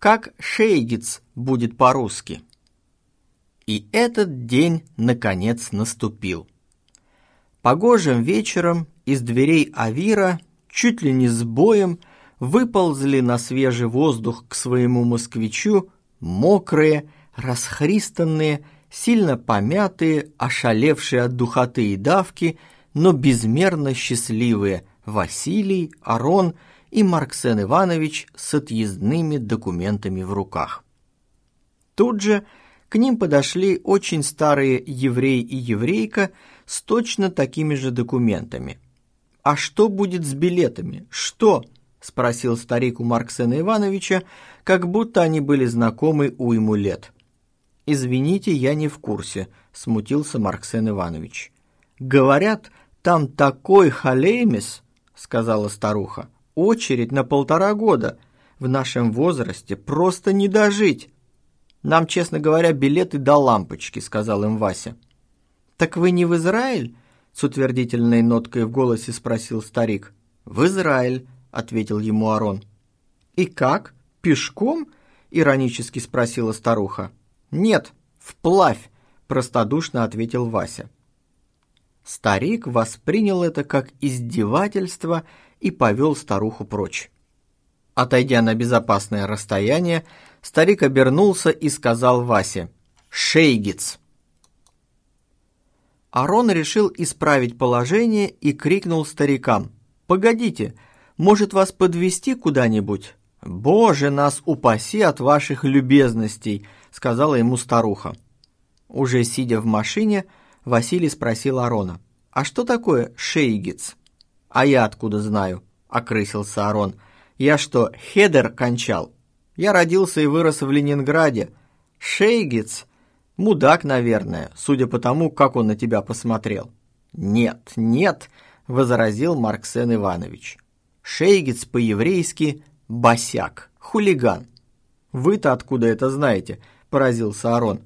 как шейгиц будет по-русски. И этот день, наконец, наступил. Погожим вечером из дверей Авира чуть ли не с боем выползли на свежий воздух к своему москвичу мокрые, расхристанные, сильно помятые, ошалевшие от духоты и давки, но безмерно счастливые Василий, Арон и Марксен Иванович с отъездными документами в руках. Тут же к ним подошли очень старые еврей и еврейка с точно такими же документами. «А что будет с билетами? Что?» – спросил старик у Марксена Ивановича, как будто они были знакомы уйму лет. «Извините, я не в курсе», – смутился Марксен Иванович. «Говорят, там такой халеймис», – сказала старуха. «Очередь на полтора года. В нашем возрасте просто не дожить». «Нам, честно говоря, билеты до лампочки», – сказал им Вася. «Так вы не в Израиль?» – с утвердительной ноткой в голосе спросил старик. «В Израиль», – ответил ему Арон. «И как? Пешком?» – иронически спросила старуха. «Нет, вплавь», – простодушно ответил Вася. Старик воспринял это как издевательство и повел старуху прочь. Отойдя на безопасное расстояние, старик обернулся и сказал Васе «Шейгиц!». Арон решил исправить положение и крикнул старикам «Погодите, может вас подвести куда-нибудь?» «Боже, нас упаси от ваших любезностей!» — сказала ему старуха. Уже сидя в машине, Василий спросил Арона. «А что такое шейгиц?» «А я откуда знаю?» — окрысился Арон. «Я что, хедер кончал? Я родился и вырос в Ленинграде. Шейгиц? Мудак, наверное, судя по тому, как он на тебя посмотрел». «Нет, нет!» — возразил Марксен Иванович. «Шейгиц по-еврейски босяк, хулиган». «Вы-то откуда это знаете?» — поразился Арон.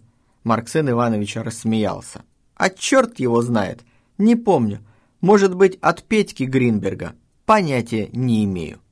Марксен Иванович рассмеялся. «А черт его знает! Не помню. Может быть, от Петьки Гринберга. Понятия не имею».